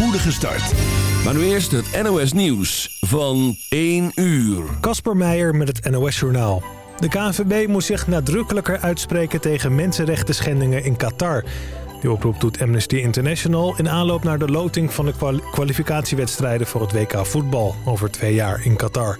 spoedige start. Maar nu eerst het NOS Nieuws van 1 uur. Kasper Meijer met het NOS Journaal. De KNVB moet zich nadrukkelijker uitspreken tegen mensenrechten schendingen in Qatar. Die oproep doet Amnesty International in aanloop naar de loting van de kwalificatiewedstrijden voor het WK voetbal over twee jaar in Qatar.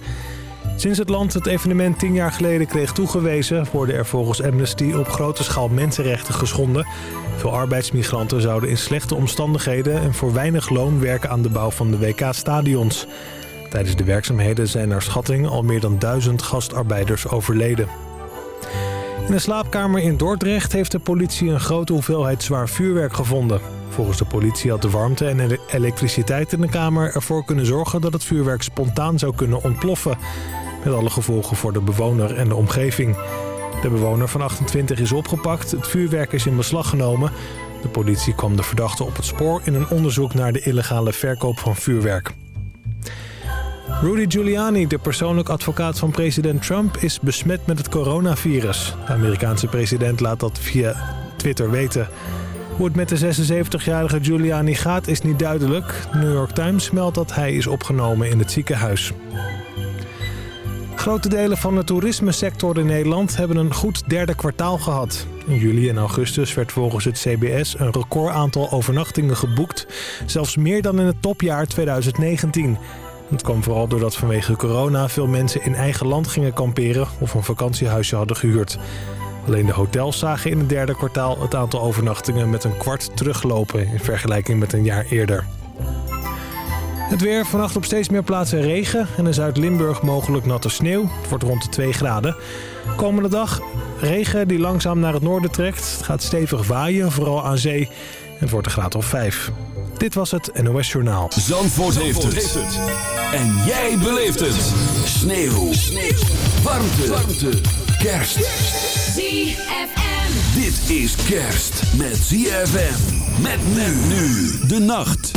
Sinds het land het evenement tien jaar geleden kreeg toegewezen... worden er volgens Amnesty op grote schaal mensenrechten geschonden. Veel arbeidsmigranten zouden in slechte omstandigheden... en voor weinig loon werken aan de bouw van de WK-stadions. Tijdens de werkzaamheden zijn naar schatting al meer dan duizend gastarbeiders overleden. In een slaapkamer in Dordrecht heeft de politie een grote hoeveelheid zwaar vuurwerk gevonden. Volgens de politie had de warmte en elektriciteit in de kamer ervoor kunnen zorgen dat het vuurwerk spontaan zou kunnen ontploffen. Met alle gevolgen voor de bewoner en de omgeving. De bewoner van 28 is opgepakt, het vuurwerk is in beslag genomen. De politie kwam de verdachte op het spoor in een onderzoek naar de illegale verkoop van vuurwerk. Rudy Giuliani, de persoonlijk advocaat van president Trump, is besmet met het coronavirus. De Amerikaanse president laat dat via Twitter weten. Hoe het met de 76-jarige Giuliani gaat is niet duidelijk. De New York Times meldt dat hij is opgenomen in het ziekenhuis. Grote delen van de toerismesector in Nederland hebben een goed derde kwartaal gehad. In juli en augustus werd volgens het CBS een recordaantal overnachtingen geboekt. Zelfs meer dan in het topjaar 2019. Het kwam vooral doordat vanwege corona veel mensen in eigen land gingen kamperen of een vakantiehuisje hadden gehuurd. Alleen de hotels zagen in het derde kwartaal het aantal overnachtingen met een kwart teruglopen in vergelijking met een jaar eerder. Het weer, vannacht op steeds meer plaatsen regen en in Zuid-Limburg mogelijk natte sneeuw. Het wordt rond de 2 graden. Komende dag regen die langzaam naar het noorden trekt. Het gaat stevig waaien, vooral aan zee. Het wordt een graad of 5. Dit was het NOS Journaal. Zandvoort, heeft, het. En jij beleeft het. Sneeuw. Sneeuw. Warmte. Warmte. Kerst. ZFM. Dit is kerst met ZFM. Met men nu de nacht.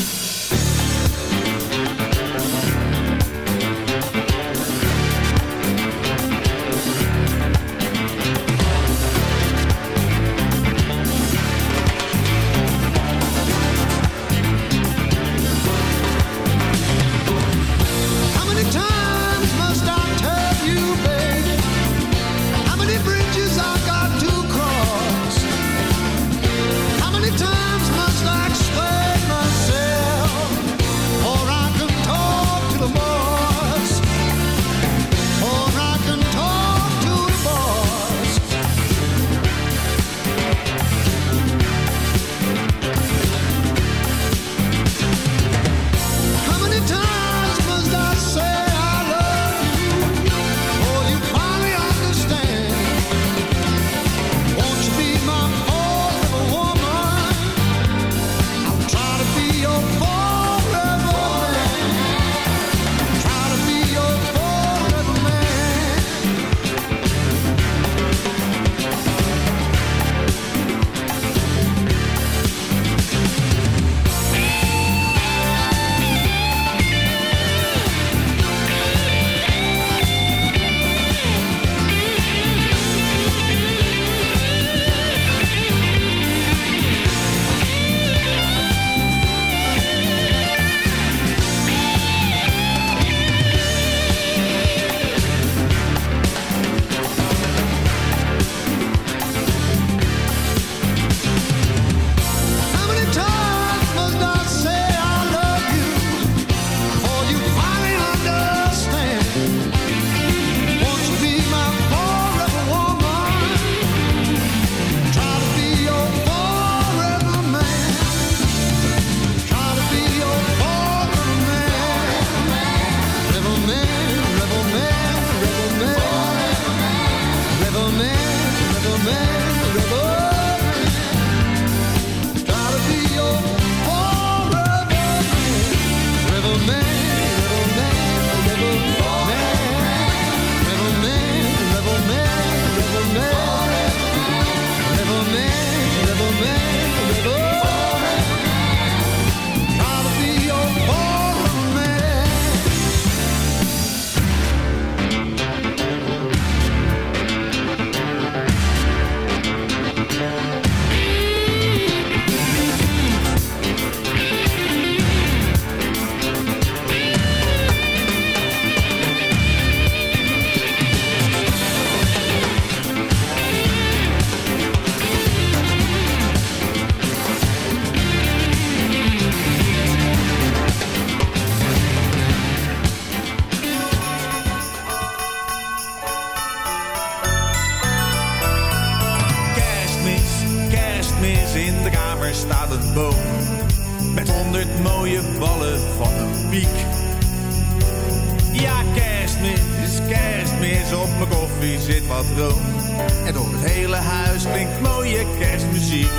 En door het hele huis klinkt mooie kerstmuziek.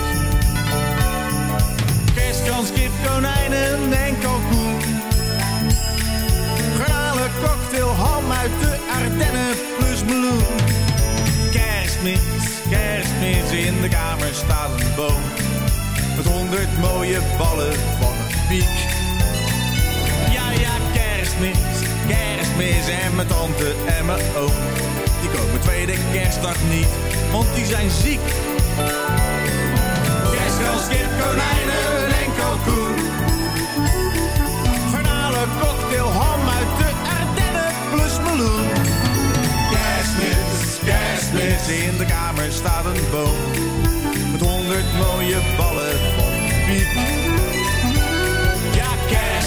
Kerstkans, kip, konijnen en kalkoen. Garnalen, cocktail, ham uit de Ardennen plus meloen. Kerstmis, kerstmis, in de kamer staat een boom. Met honderd mooie ballen van een piek. Ja, ja, kerstmis, kerstmis en mijn tante en mijn oom. Komen tweede kerstdag niet, want die zijn ziek. Kerstkans, kip, konijnen en kalkoen. Garnalen, cocktail, ham uit de Ardennen plus meloen. Kerstmis, kerstmis, in de kamer staat een boom. Met honderd mooie ballen van piep.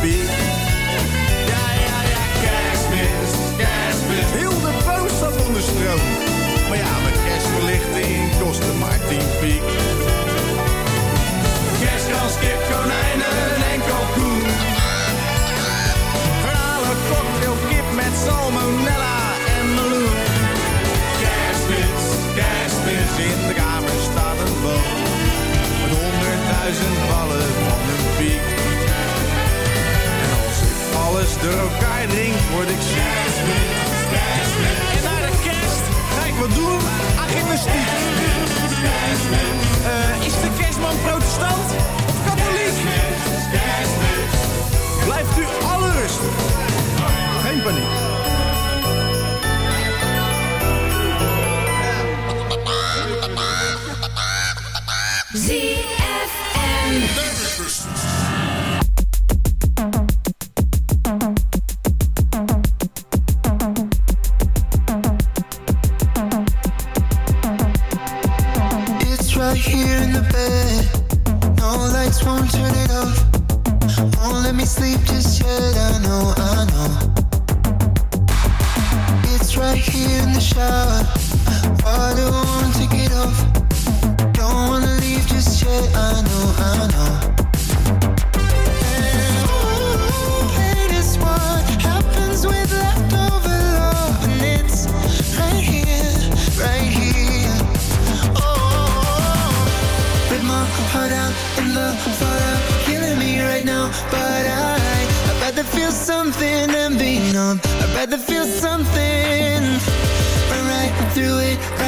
speak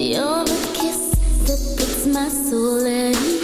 You're the kiss that puts my soul at ease.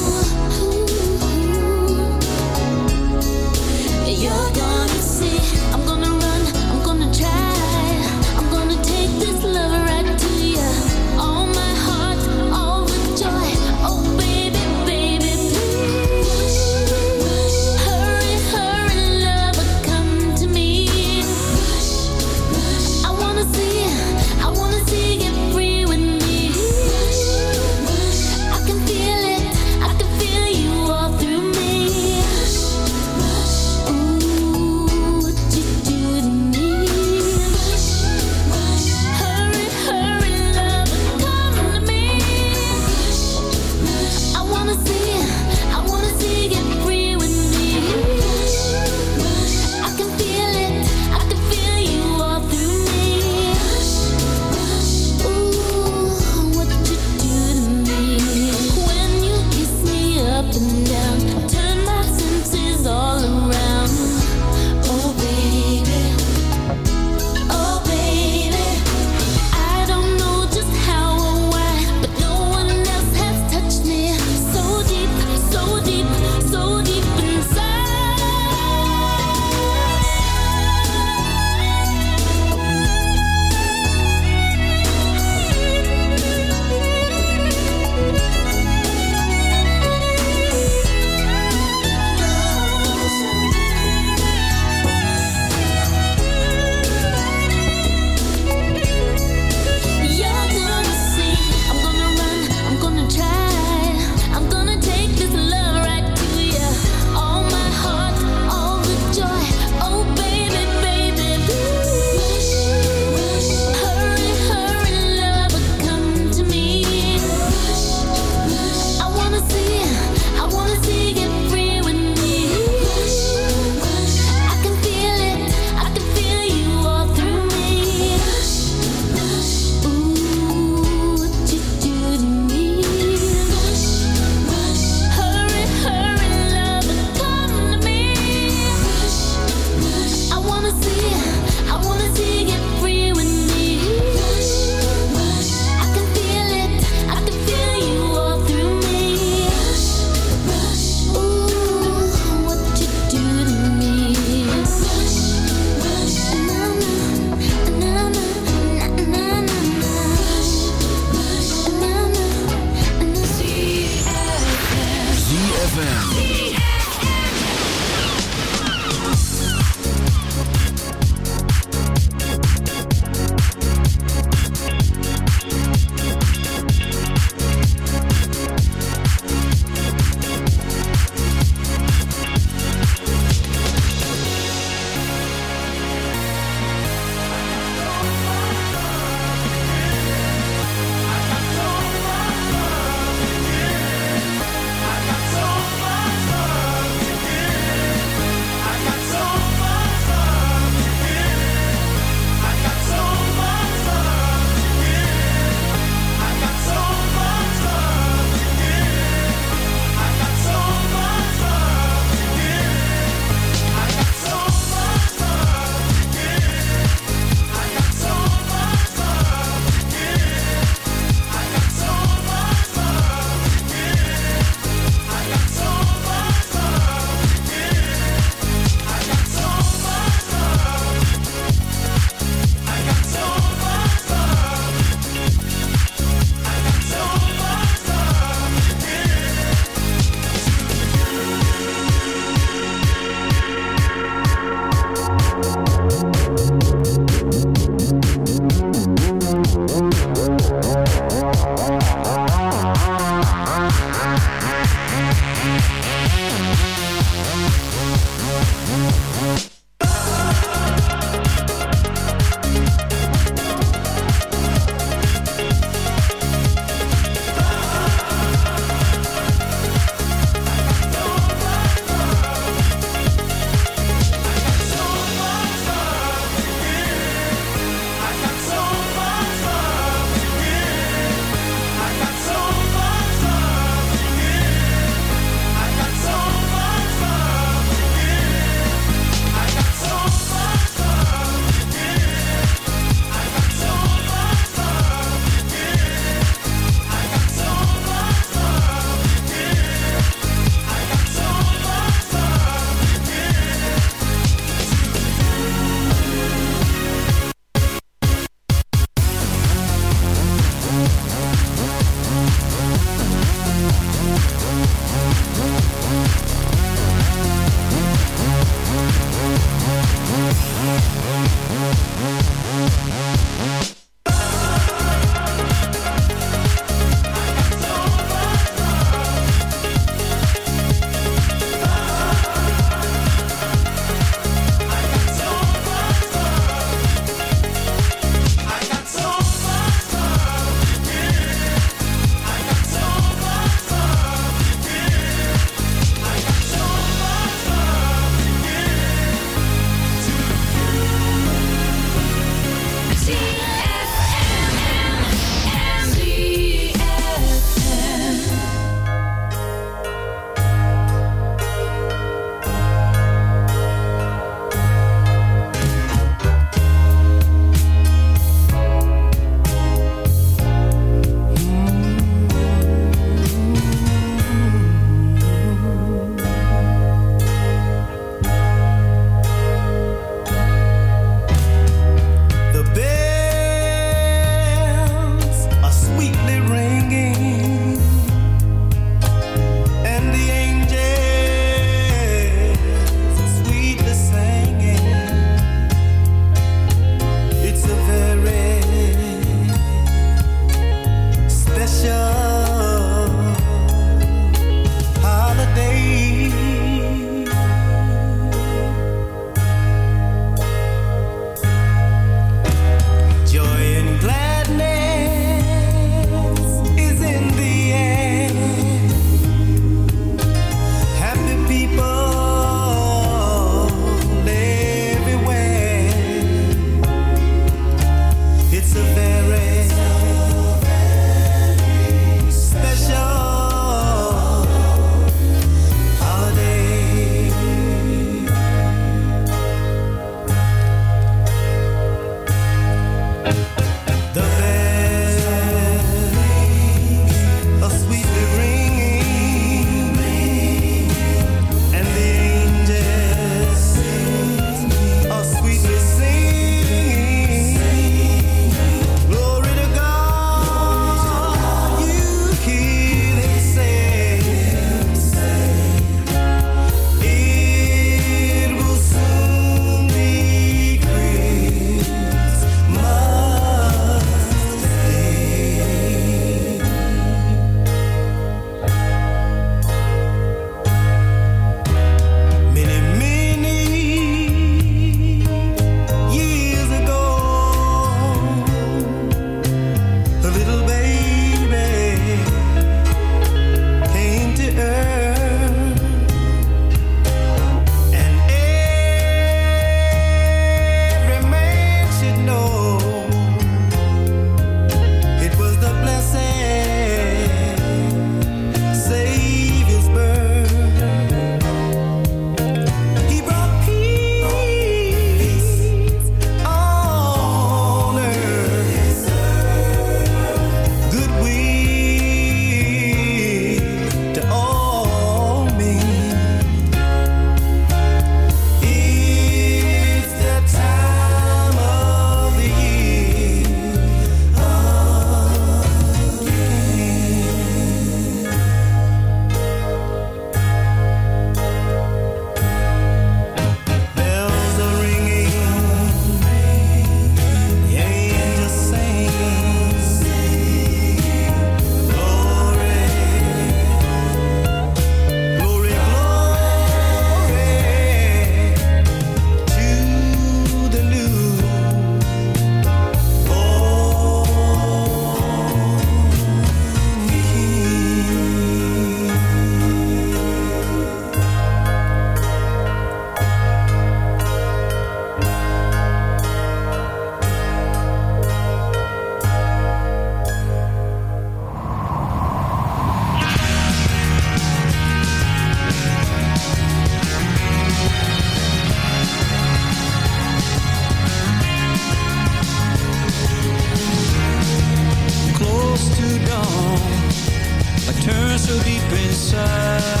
inside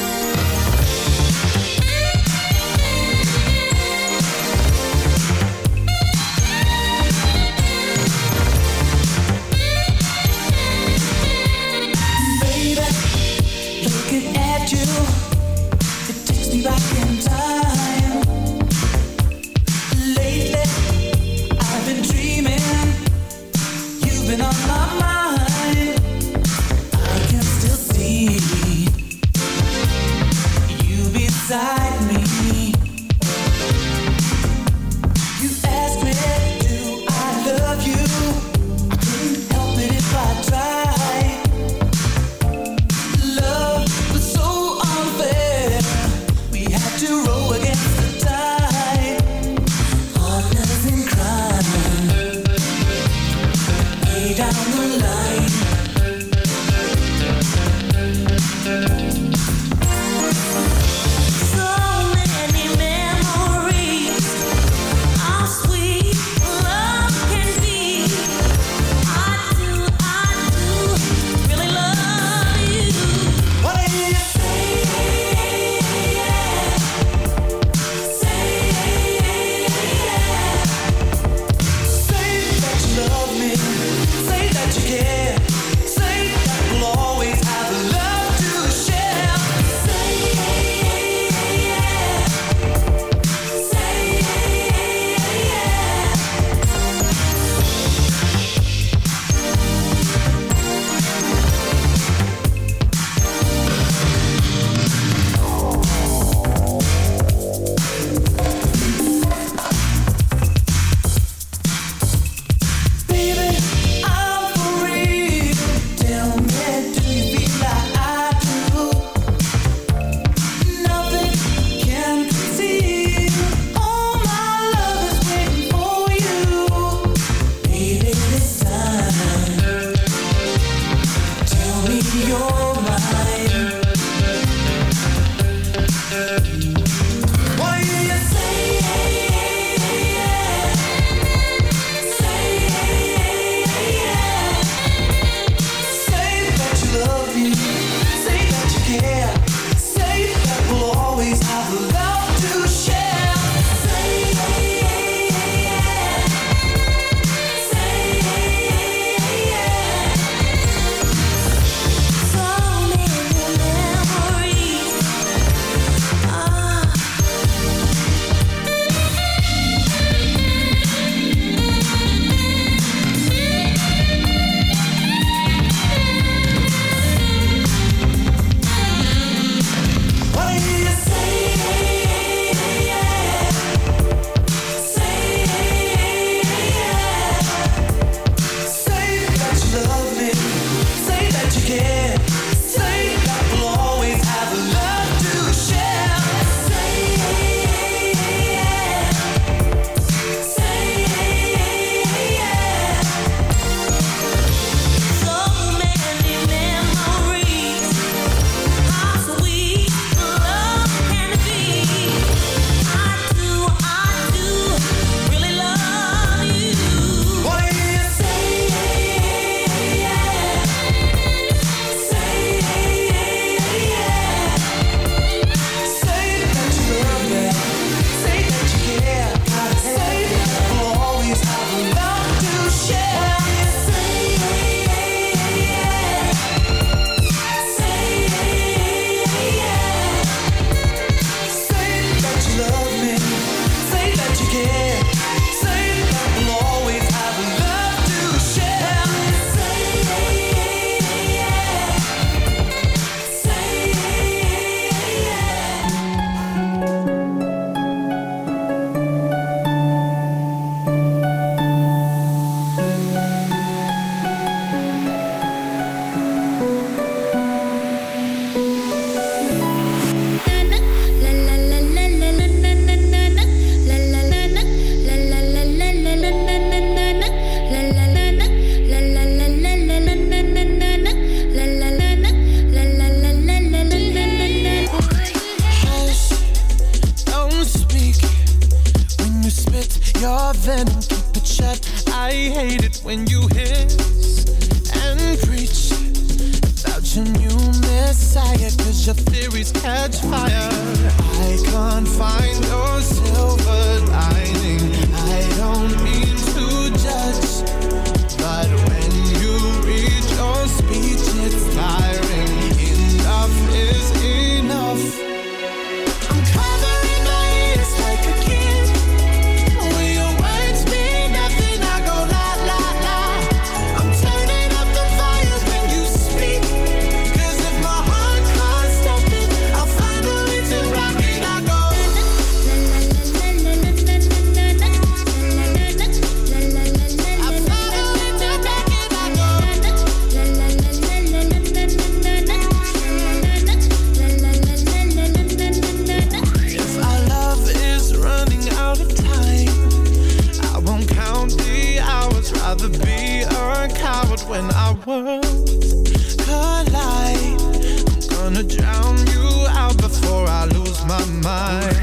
My mind.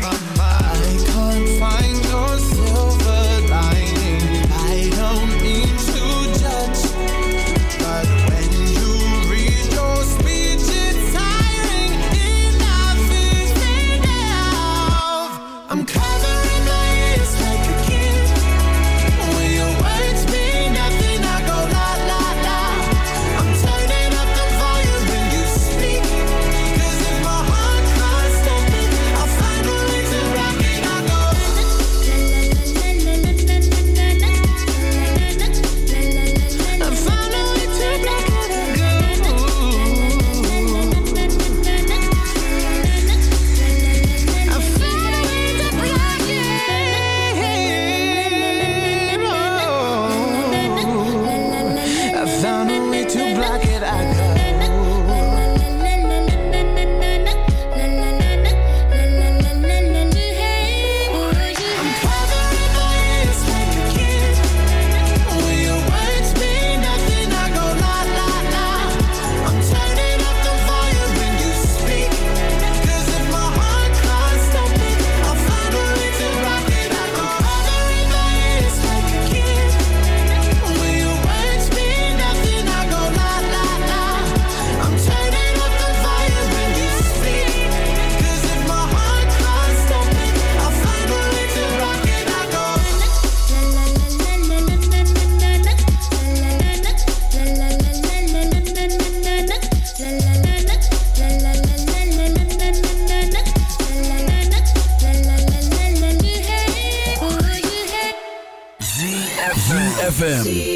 ZFM.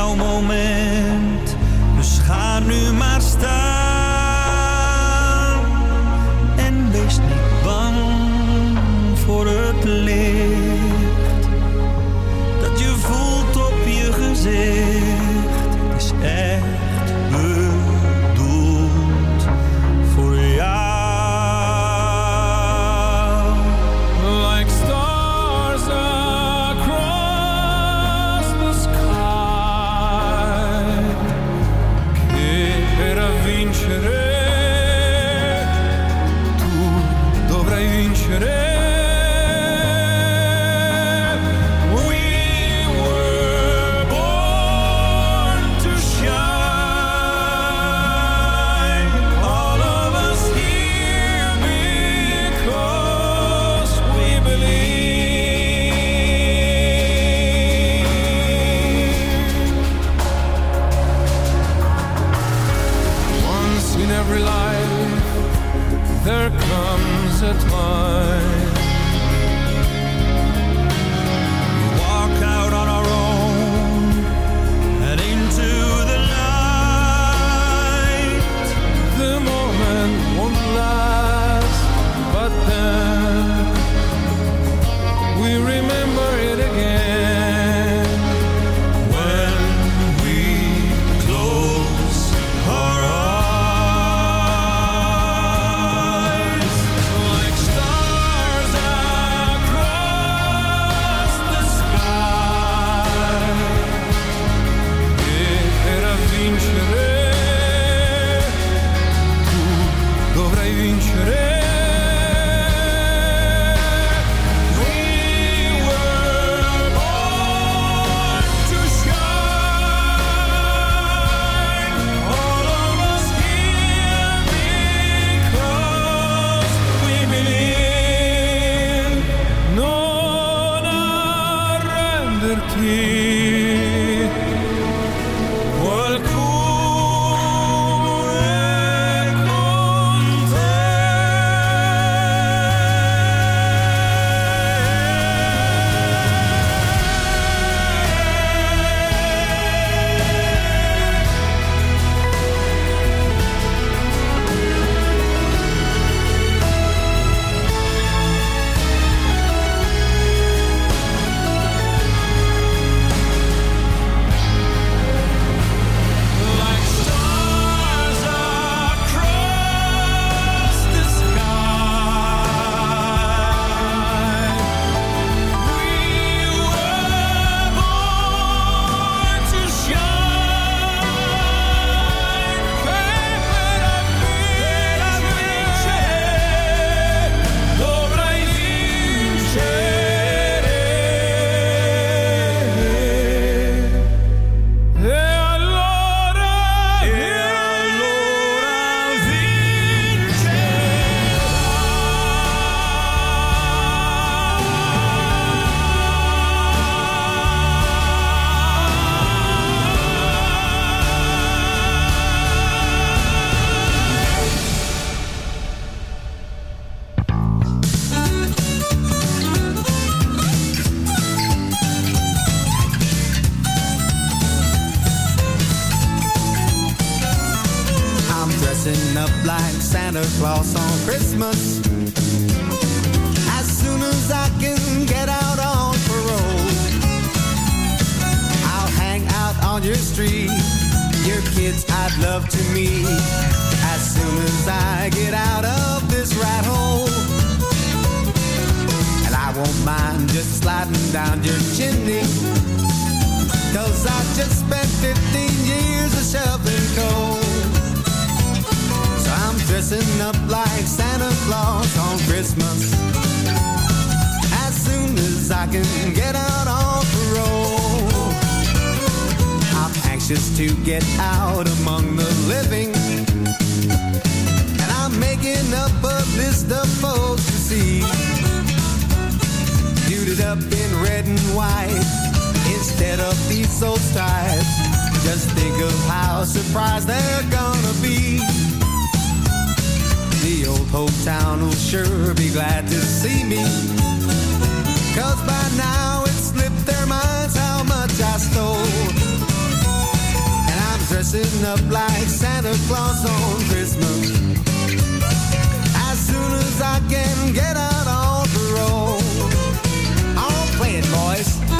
jouw moment. Dus ga nu maar staan. dressing up like Santa Claus on Christmas. As soon as I can get out on parole, I'll hang out on your street. Your kids I'd love to meet. As soon as I get out of this rat hole. And I won't mind just sliding down your chimney. Cause I just spent 15 years of shoveling coal. Dressing up like Santa Claus on Christmas. As soon as I can get out on parole. I'm anxious to get out among the living. And I'm making up a list of folks to see. Suited up in red and white instead of these old styles. Just think of how surprised they're gonna be. The old hometown will sure be glad to see me. Cause by now it's slipped their minds how much I stole. And I'm dressing up like Santa Claus on Christmas. As soon as I can get out on parole. I'll play it, boys.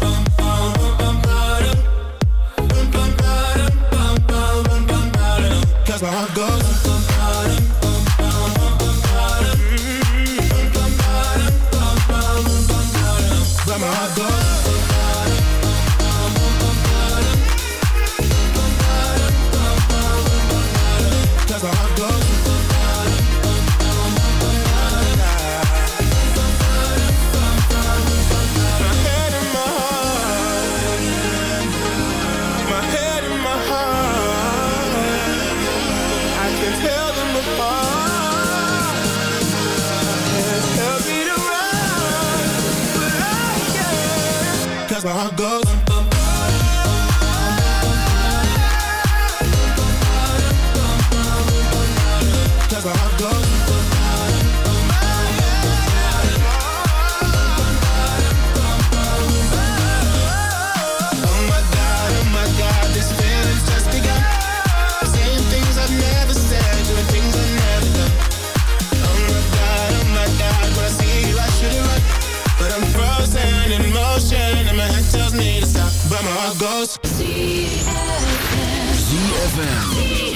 where I go. Goes. ZFM.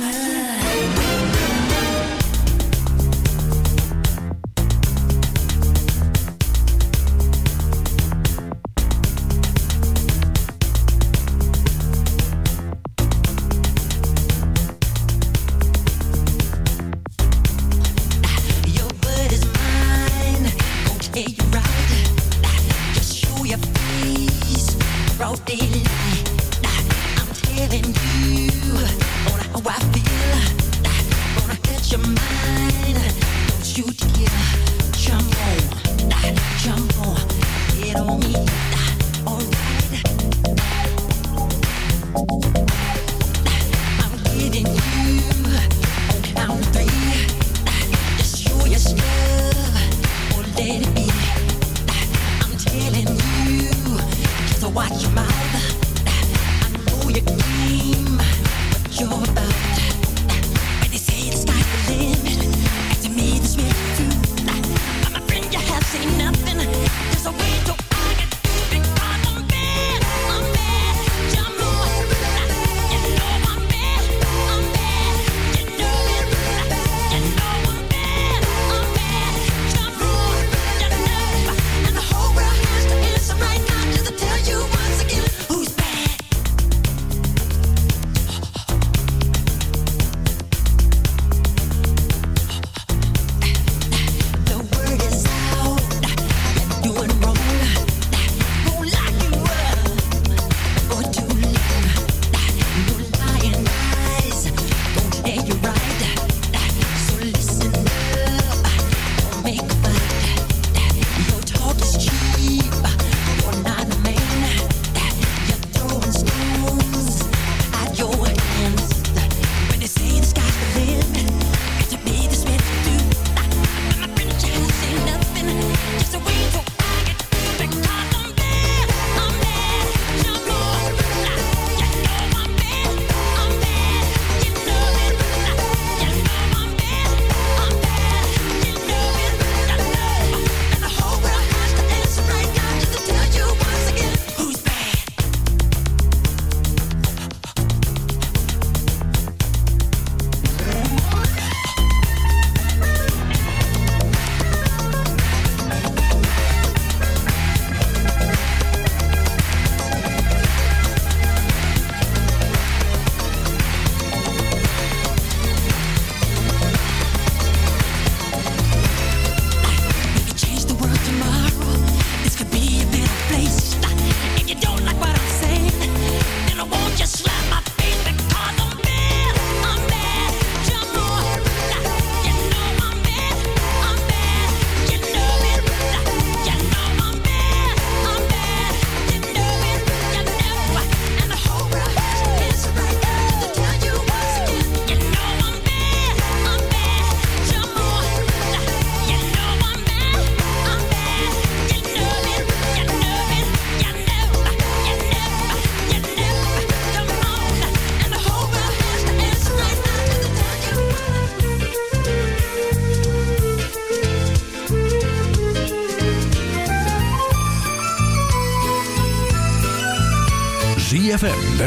Ah.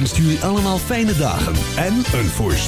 Wenst jullie allemaal fijne dagen en een voorspoedig